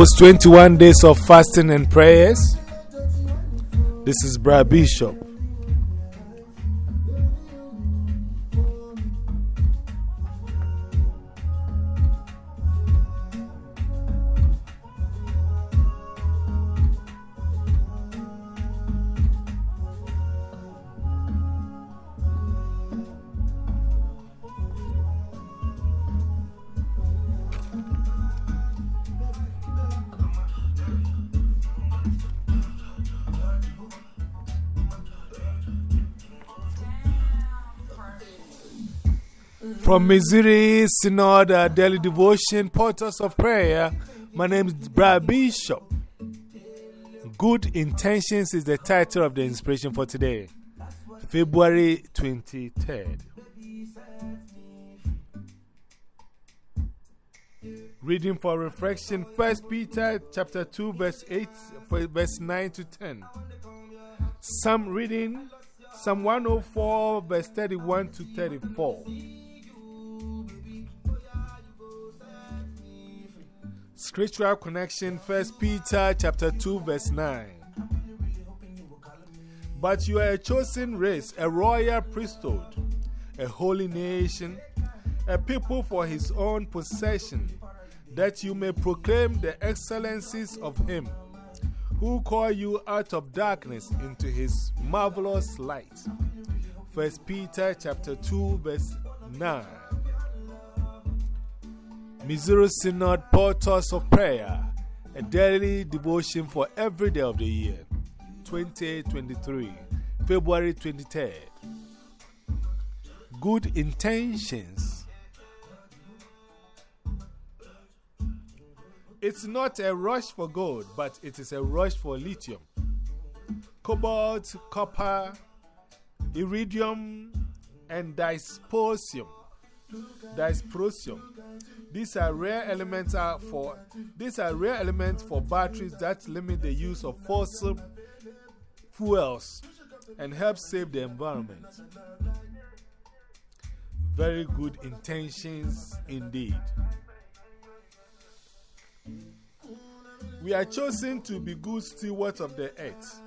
Almost 21 days of fasting and prayers. This is Brad Bishop. From Missouri Synod uh, Daily Devotion, Portals of Prayer, my name is Brad Bishop. Good Intentions is the title of the inspiration for today, February 23rd. Reading for reflection, 1 Peter chapter 2, verse 8, verse 9 to 10. Some reading, Psalm 104, verse 31 to 34. Scriptural connection, 1 Peter chapter 2, verse 9. But you are a chosen race, a royal priesthood, a holy nation, a people for his own possession, that you may proclaim the excellencies of him who called you out of darkness into his marvelous light. 1 Peter chapter 2, verse 9. Missouri Synod Portals of Prayer, a daily devotion for every day of the year, 2023, February 23rd. Good intentions. It's not a rush for gold, but it is a rush for lithium, cobalt, copper, iridium, and dysprosium. Dysprosium. These are rare elements for these are rare elements for batteries that limit the use of fossil fuels and help save the environment. Very good intentions indeed. We are chosen to be good stewards of the earth.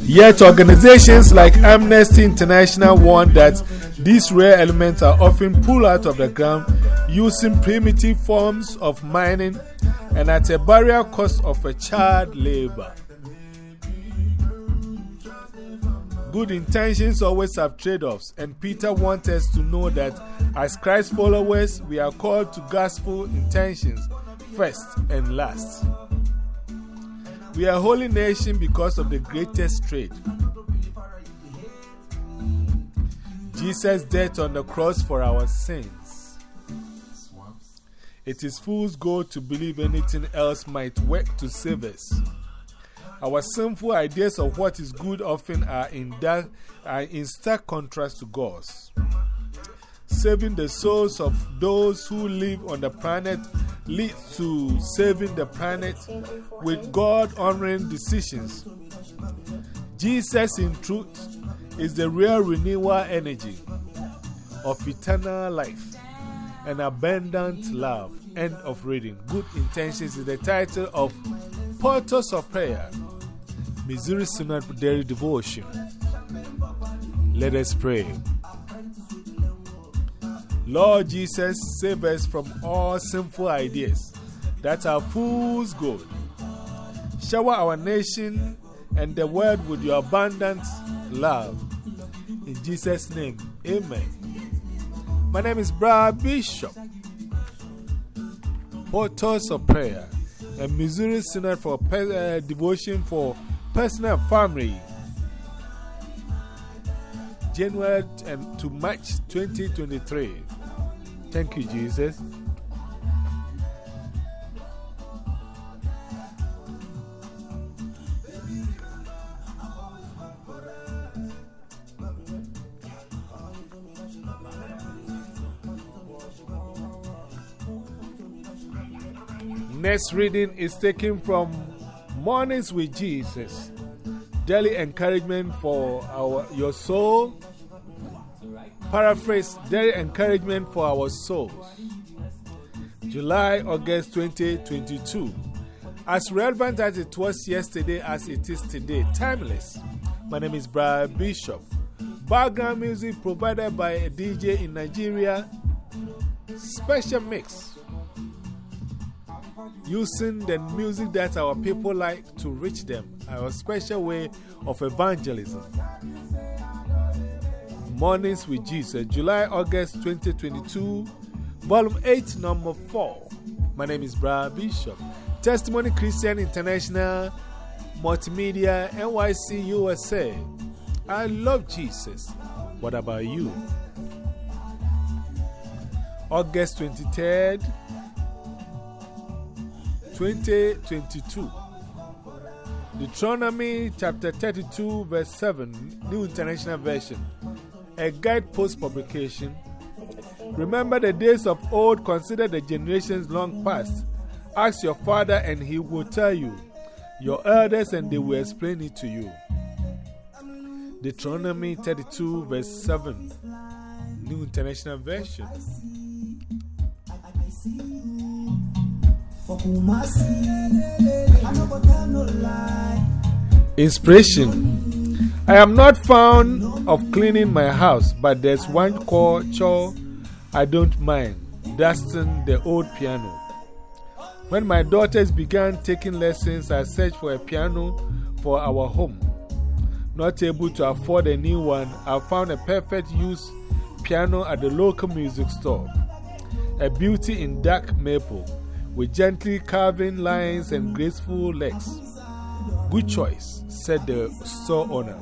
Yet, organizations like Amnesty International warn that these rare elements are often pulled out of the ground using primitive forms of mining and at a barrier cost of a child labor. Good intentions always have trade offs, and Peter wants us to know that as Christ followers, we are called to gospel intentions first and last. We are a holy nation because of the greatest trade. Jesus' death on the cross for our sins. It is fool's gold to believe anything else might work to save us. Our sinful ideas of what is good often are in, are in stark contrast to God's. Saving the souls of those who live on the planet leads to saving the planet with God honoring decisions. Jesus, in truth, is the real renewal energy of eternal life and abundant love. End of reading. Good Intentions is the title of Portals of Prayer, Missouri Synod for Daily Devotion. Let us pray. Lord Jesus, save us from all sinful ideas that are fool's gold. Shower our nation and the world with your abundant love. In Jesus' name, amen. My name is Brad Bishop, Portals of Prayer, a Missouri Synod for uh, Devotion for Personal Family. January and to March 2023. Thank you, Jesus. Next reading is taken from Mornings with Jesus. Daily encouragement for our, your soul. Paraphrase Daily encouragement for our souls. July, August 2022. As relevant as it was yesterday as it is today, timeless. My name is Brian Bishop. Background music provided by a DJ in Nigeria. Special mix. Using the music that our people like to reach them. Our special way of evangelism. Mornings with Jesus, July, August 2022, Volume 8, Number 4. My name is Brian Bishop. Testimony Christian International, Multimedia, NYC, USA. I love Jesus. What about you? August 23rd, 2022. Deuteronomy chapter 32, verse 7, New International Version. A guidepost publication. Remember the days of old, consider the generations long past. Ask your father, and he will tell you, your elders, and they will explain it to you. Deuteronomy 32, verse 7, New International Version. Inspiration I am not fond of cleaning my house, but there's one core chore I don't mind dusting the old piano. When my daughters began taking lessons, I searched for a piano for our home. Not able to afford a new one, I found a perfect use piano at the local music store. A beauty in dark maple, with gently carving lines and graceful legs. Good choice, said the store owner.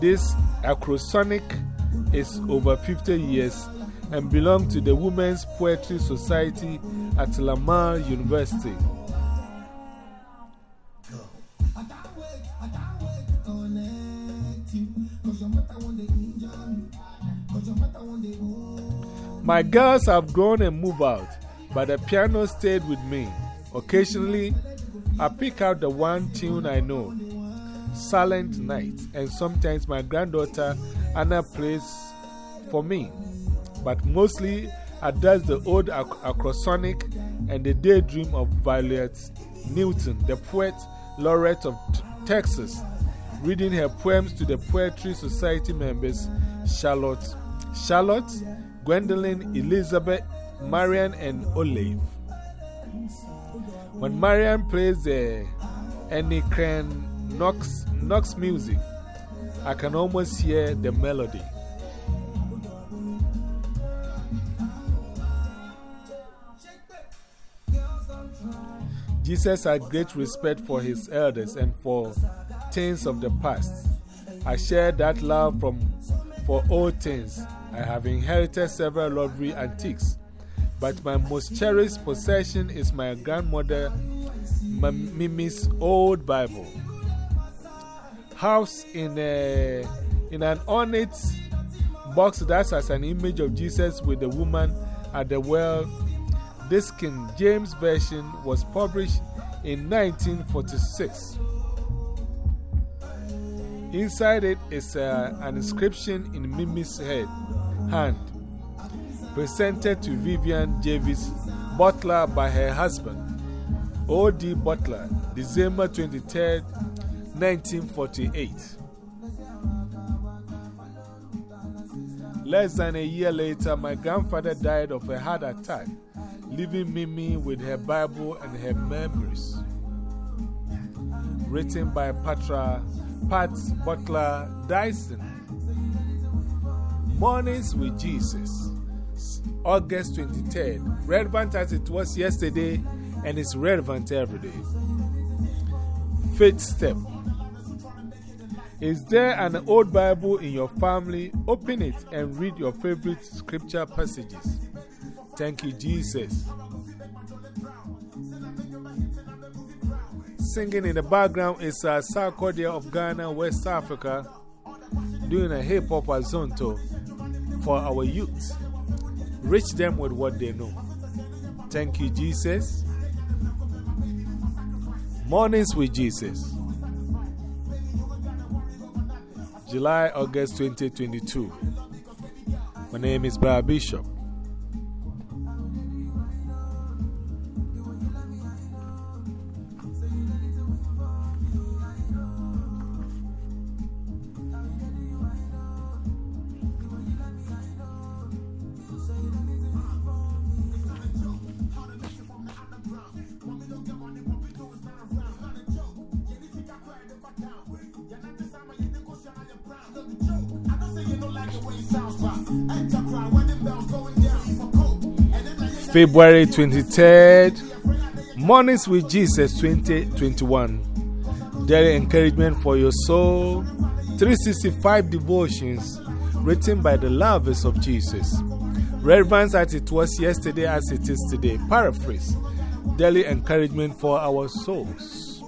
This acrosonic is over 50 years and belongs to the Women's Poetry Society at Lamar University. My girls have grown and moved out, but the piano stayed with me. Occasionally, I pick out the one tune I know, Silent Night, and sometimes my granddaughter Anna plays for me. But mostly, I does the old acrosonic and the daydream of Violette Newton, the poet laureate of Texas, reading her poems to the Poetry Society members Charlotte, Charlotte Gwendolyn, Elizabeth, Marian, and Olive. When Marian plays the Ennicran Knox, Knox music, I can almost hear the melody. Jesus had great respect for his elders and for things of the past. I share that love from, for old things I have inherited several lovely antiques, but my most cherished possession is my grandmother Mimi's old Bible. House in, a, in an ornate box that has an image of Jesus with the woman at the well. This King James Version was published in 1946. Inside it is uh, an inscription in Mimi's head hand, presented to Vivian Davis Butler by her husband, O.D. Butler, December 23, 1948. Less than a year later, my grandfather died of a heart attack, leaving Mimi with her Bible and her memories. Written by Patra Pat Butler Dyson. Mornings with Jesus, August 23rd. Relevant as it was yesterday, and it's relevant every day. Faith step. Is there an old Bible in your family? Open it and read your favorite scripture passages. Thank you, Jesus. Singing in the background is uh, a Sarkodie of Ghana, West Africa, doing a hip hop azonto for our youth. Reach them with what they know. Thank you, Jesus. Mornings with Jesus. July, August 2022. My name is Brad Bishop. February 23rd, Mornings with Jesus 2021. Daily encouragement for your soul. 365 devotions written by the lovers of Jesus. Relevance as it was yesterday as it is today. Paraphrase. Daily encouragement for our souls.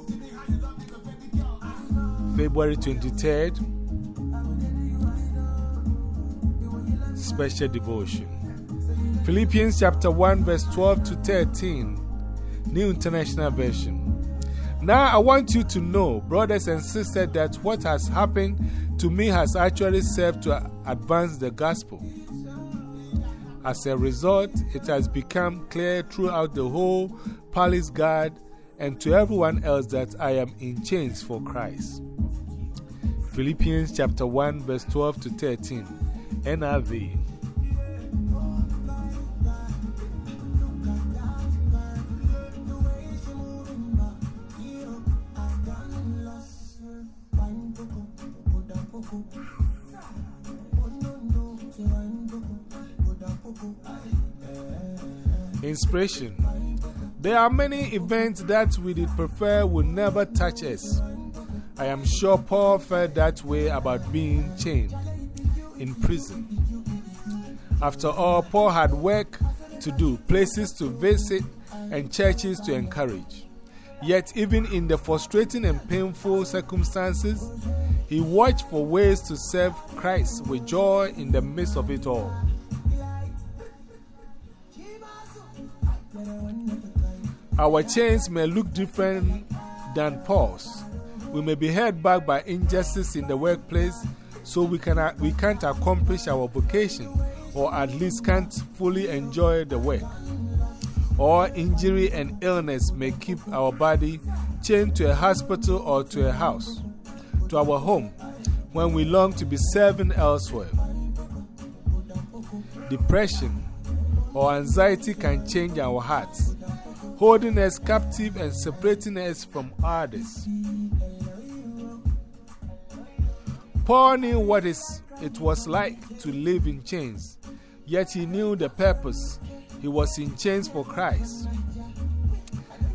February 23rd. Special devotion. Philippians chapter 1, verse 12 to 13, New International Version. Now, I want you to know, brothers and sisters, that what has happened to me has actually served to advance the gospel. As a result, it has become clear throughout the whole palace guard and to everyone else that I am in chains for Christ. Philippians chapter 1, verse 12 to 13, NIV. Inspiration. There are many events that we did prefer would never touch us. I am sure Paul felt that way about being chained in prison. After all, Paul had work to do, places to visit, and churches to encourage. Yet, even in the frustrating and painful circumstances, he watched for ways to serve Christ with joy in the midst of it all. Our chains may look different than Paul's. We may be held back by injustice in the workplace, so we, can, uh, we can't accomplish our vocation or at least can't fully enjoy the work. Or injury and illness may keep our body chained to a hospital or to a house, to our home, when we long to be serving elsewhere. Depression or anxiety can change our hearts holding us captive and separating us from others. Paul knew what it was like to live in chains, yet he knew the purpose. He was in chains for Christ.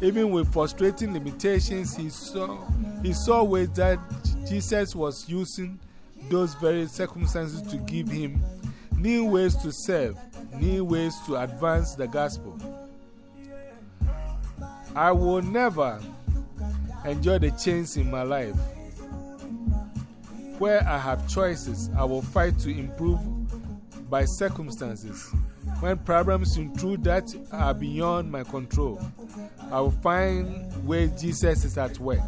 Even with frustrating limitations, he saw, he saw ways that Jesus was using those very circumstances to give him new ways to serve, new ways to advance the gospel. I will never enjoy the change in my life. Where I have choices, I will fight to improve by circumstances. When problems intrude that are beyond my control, I will find where Jesus is at work.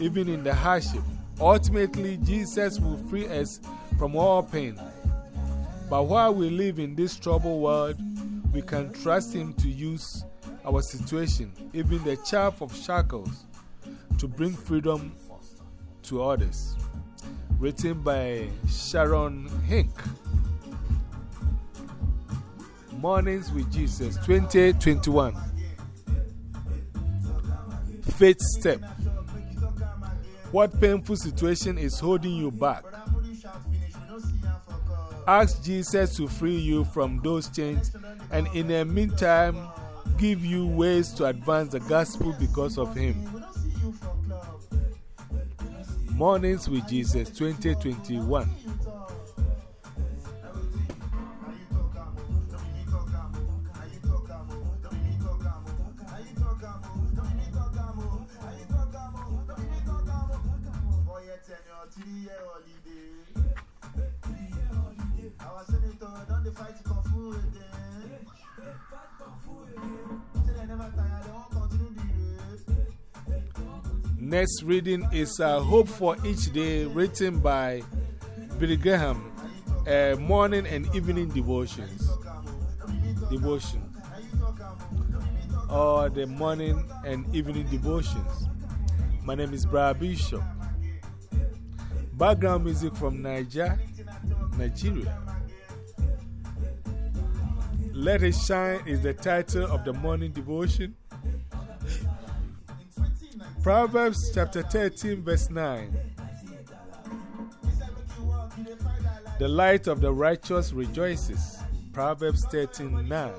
Even in the hardship, ultimately, Jesus will free us from all pain. But while we live in this troubled world, we can trust Him to use our situation, even the chaff of shackles, to bring freedom to others. Written by Sharon Hinck. Mornings with Jesus 2021. Faith Step. What painful situation is holding you back? Ask Jesus to free you from those chains, and in the meantime, give you ways to advance the gospel because of Him. Mornings with Jesus 2021. Our senator, don't fight Kung Fu again? Next reading is uh, Hope for Each Day, written by Billy Graham, uh, morning and evening devotions. Devotion. Or the morning and evening devotions. My name is Brad Bishop. Background music from Niger, Nigeria. Let It Shine is the title of the morning devotion. Proverbs chapter 13, verse 9. The light of the righteous rejoices. Proverbs 13, 9.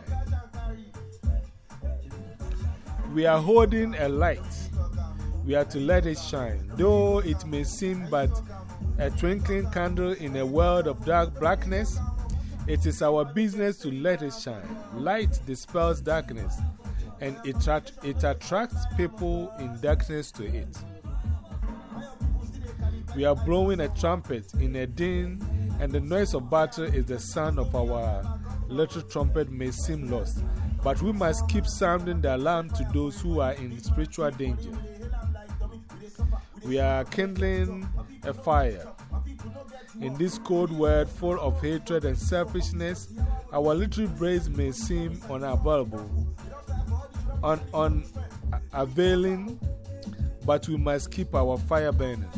We are holding a light. We are to let it shine, though it may seem but a twinkling candle in a world of dark blackness. It is our business to let it shine. Light dispels darkness and it, it attracts people in darkness to it. We are blowing a trumpet in a din, and the noise of battle is the sound of our little trumpet may seem lost, but we must keep sounding the alarm to those who are in spiritual danger. We are kindling a fire. In this cold world full of hatred and selfishness, our little brains may seem unavailable, un unavailing, but we must keep our fire burning.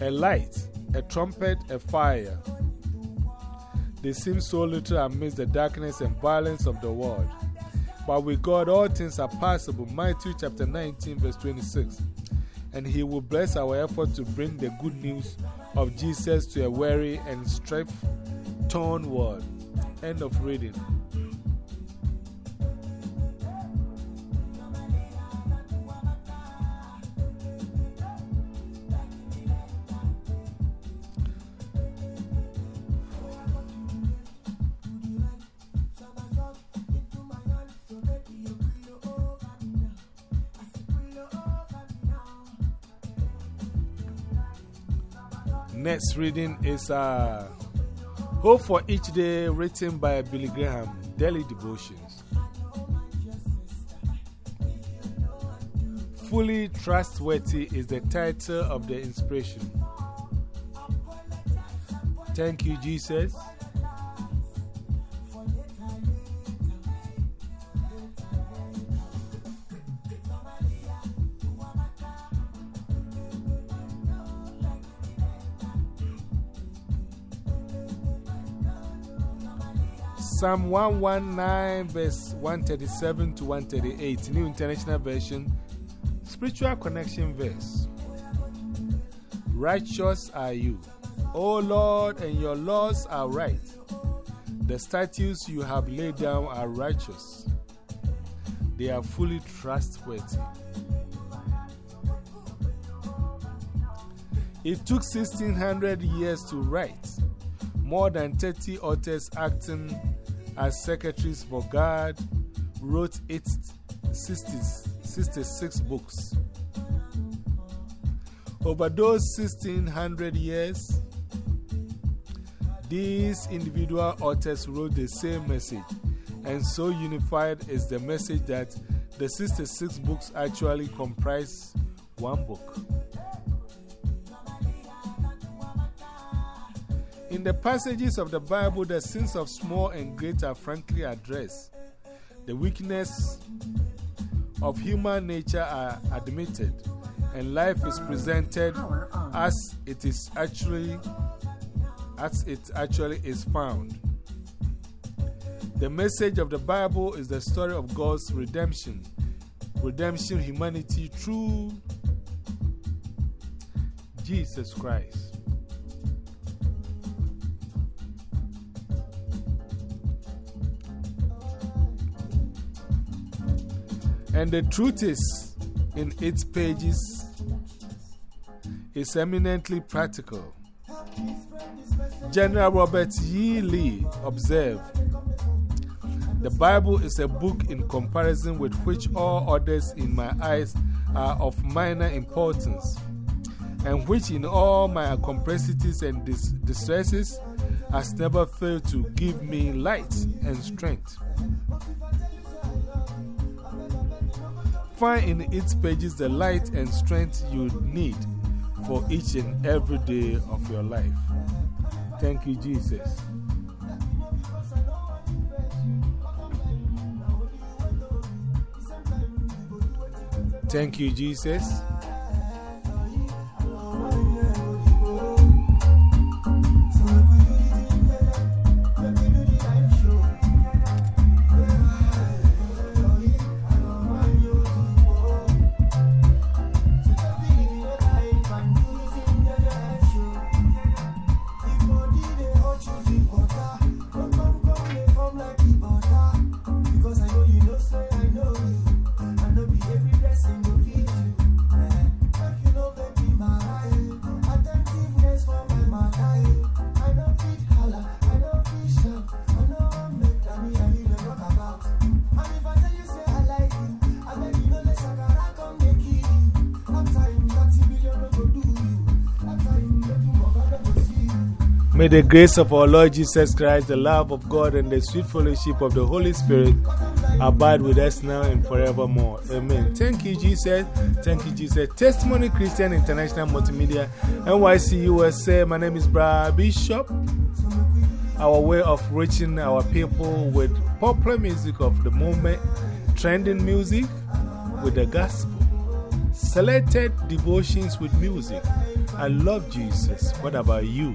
A light, a trumpet, a fire. They seem so little amidst the darkness and violence of the world. But with God, all things are possible. Matthew chapter 19, verse 26. And He will bless our effort to bring the good news of Jesus to a weary and strife torn world. End of reading. Next reading is uh, Hope for Each Day, written by Billy Graham, Daily Devotions. Fully Trustworthy is the title of the inspiration. Thank you, Jesus. Psalm 119, verse 137 to 138, New International Version, Spiritual Connection Verse. Righteous are you, O Lord, and your laws are right. The statutes you have laid down are righteous, they are fully trustworthy. It took 1600 years to write, more than 30 authors acting as secretaries for God, wrote its 66 books. Over those 1600 years, these individual authors wrote the same message, and so unified is the message that the 66 books actually comprise one book. In the passages of the Bible, the sins of small and great are frankly addressed. The weakness of human nature are admitted, and life is presented as it is actually as it actually is found. The message of the Bible is the story of God's redemption, redemption humanity through Jesus Christ. And the truth is, in its pages, is eminently practical. General Robert E. Lee observed The Bible is a book in comparison with which all others in my eyes are of minor importance, and which in all my complexities and dis distresses has never failed to give me light and strength. Find in its pages the light and strength you need for each and every day of your life. Thank you, Jesus. Thank you, Jesus. May the grace of our Lord Jesus Christ, the love of God, and the sweet fellowship of the Holy Spirit abide with us now and forevermore. Amen. Thank you, Jesus. Thank you, Jesus. Testimony Christian International Multimedia, NYC USA. My name is Brad Bishop. Our way of reaching our people with popular music of the moment, trending music with the gospel, selected devotions with music. I love Jesus. What about you?